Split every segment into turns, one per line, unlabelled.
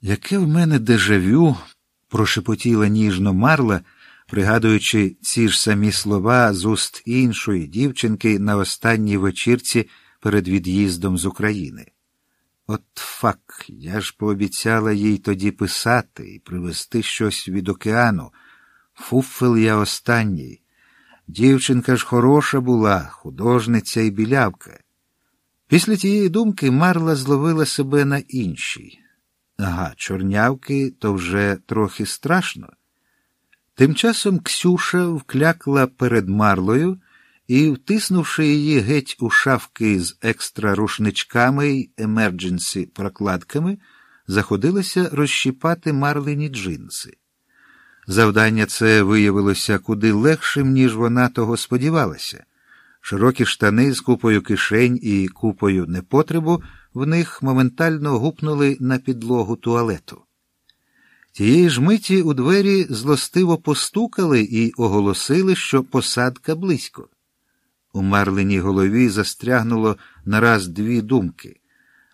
Яке в мене дежавю, прошепотіла ніжно Марла, пригадуючи ці ж самі слова з уст іншої дівчинки на останній вечірці перед від'їздом з України. От фак, я ж пообіцяла їй тоді писати і привезти щось від океану. Фуфел я останній. Дівчинка ж хороша була, художниця і білявка. Після тієї думки Марла зловила себе на іншій. Ага, чорнявки то вже трохи страшно. Тим часом Ксюша вклякла перед Марлою і, втиснувши її геть у шафки з екстра рушничками й емердженсі прокладками, заходилася розщіпати марлині джинси. Завдання це виявилося куди легшим, ніж вона того сподівалася. Широкі штани з купою кишень і купою непотребу в них моментально гупнули на підлогу туалету. Тієї ж миті у двері злостиво постукали і оголосили, що посадка близько. У марленій голові застрягнуло нараз дві думки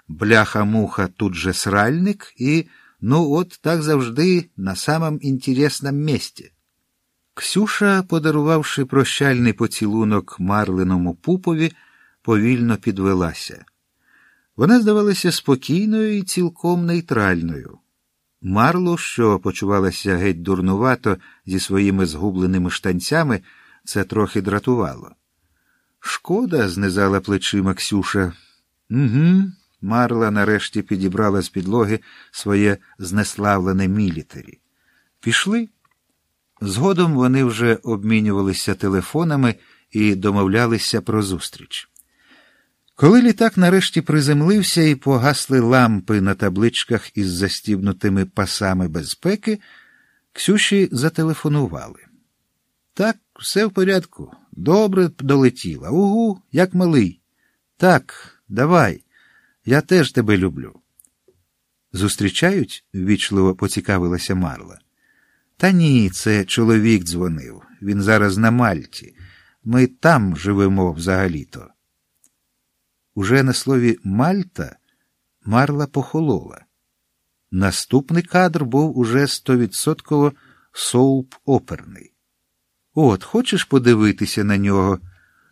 бляха-муха тут же сральник і ну от так завжди на самом інтересному місці. Ксюша, подарувавши прощальний поцілунок марленому пупові, повільно підвелася. Вона здавалася спокійною і цілком нейтральною. Марло, що почувалася геть дурнувато зі своїми згубленими штанцями, це трохи дратувало. Шкода, знизала плечима Ксюша. Угу. Марла нарешті підібрала з підлоги своє знеславлене мілітарі. Пішли. Згодом вони вже обмінювалися телефонами і домовлялися про зустріч. Коли літак нарешті приземлився і погасли лампи на табличках із застібнутими пасами безпеки, Ксюші зателефонували. Так, все в порядку. Добре долетіла. Угу, як малий. Так, давай. Я теж тебе люблю. Зустрічають? ввічливо поцікавилася Марла. Та ні, це чоловік дзвонив. Він зараз на Мальті. Ми там живемо взагалі-то. Уже на слові Мальта Марла похолола. Наступний кадр був уже стовідсотково соуп оперний. От, хочеш подивитися на нього?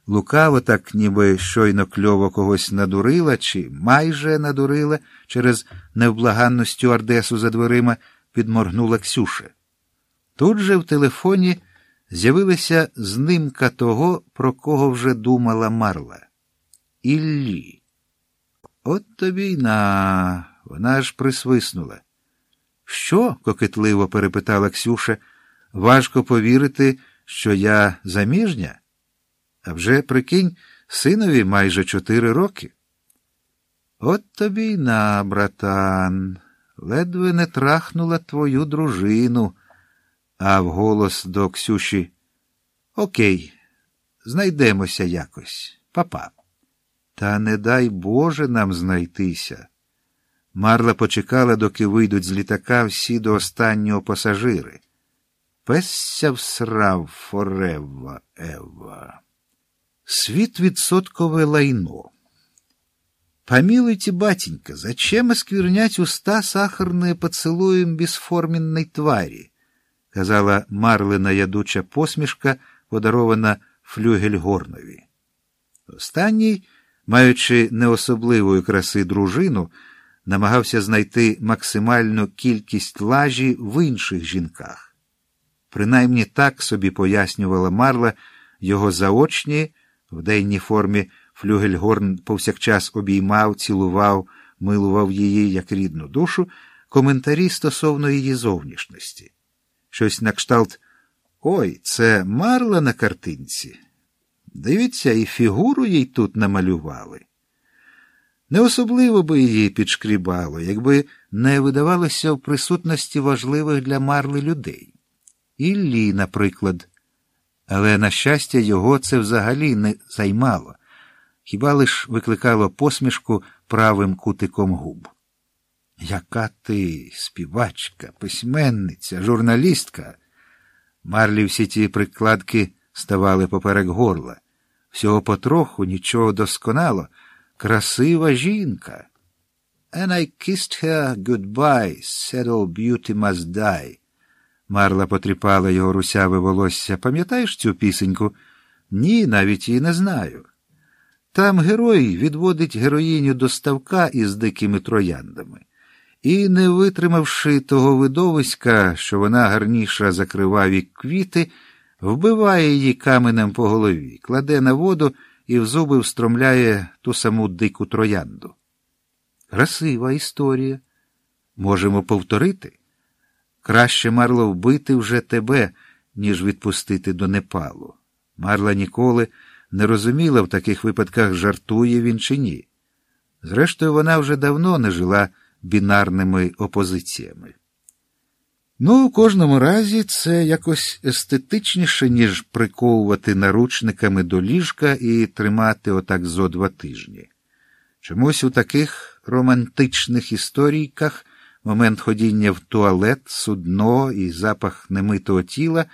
Лукаво, так ніби щойно кльово когось надурила чи майже надурила через невблаганну стюардесу за дверима, підморгнула Ксюша. Тут же в телефоні з'явилася знимка того, про кого вже думала Марла. Іллі. От тобі й на. Вона ж присвиснула. Що? кокетливо перепитала Ксюша. Важко повірити, що я заміжня? А вже, прикинь, синові майже чотири роки. От тобі й на, братан, ледве не трахнула твою дружину, а вголос до Ксюші Окей, знайдемося якось, папа. Та не дай Боже нам знайтися. Марла почекала, доки вийдуть з літака всі до останнього пасажири. Песся всрав форева Ева. Світ відсоткове лайно. Помилуйте, батенька, зачем осквернять уста сахарные поцелуем бесформенной твари? Казала Марлина ядуча посмішка, подарована Флюгельгорнові. Останній, маючи неособливої краси дружину, намагався знайти максимальну кількість лажі в інших жінках. Принаймні так собі пояснювала Марла його заочні, в денній формі Флюгельгорн повсякчас обіймав, цілував, милував її як рідну душу, коментарі стосовно її зовнішності. Щось на кшталт Ой, це Марла на картинці. Дивіться, і фігуру їй тут намалювали. Не особливо би її підшкрібало, якби не видавалося в присутності важливих для Марли людей. Іллі, наприклад. Але, на щастя, його це взагалі не займало, хіба лиш викликало посмішку правим кутиком губ. Яка ти співачка, письменниця, журналістка? Марлі всі ті прикладки ставали поперек горла. Всього потроху, нічого досконало, красива жінка. and I kissed her goodbye, said all beauty must die. Марла потріпала його русяве волосся. Пам'ятаєш цю пісеньку? Ні, навіть її не знаю. Там герой відводить героїню до ставка із дикими трояндами. І, не витримавши того видовиська, що вона гарніша за криваві квіти, вбиває її каменем по голові, кладе на воду і в зуби встромляє ту саму дику троянду. Красива історія. Можемо повторити. Краще Марло вбити вже тебе, ніж відпустити до Непалу. Марла ніколи не розуміла в таких випадках, жартує він чи ні. Зрештою, вона вже давно не жила бінарними опозиціями. Ну, у кожному разі, це якось естетичніше, ніж приковувати наручниками до ліжка і тримати отак зо два тижні. Чомусь у таких романтичних історійках момент ходіння в туалет, судно і запах немитого тіла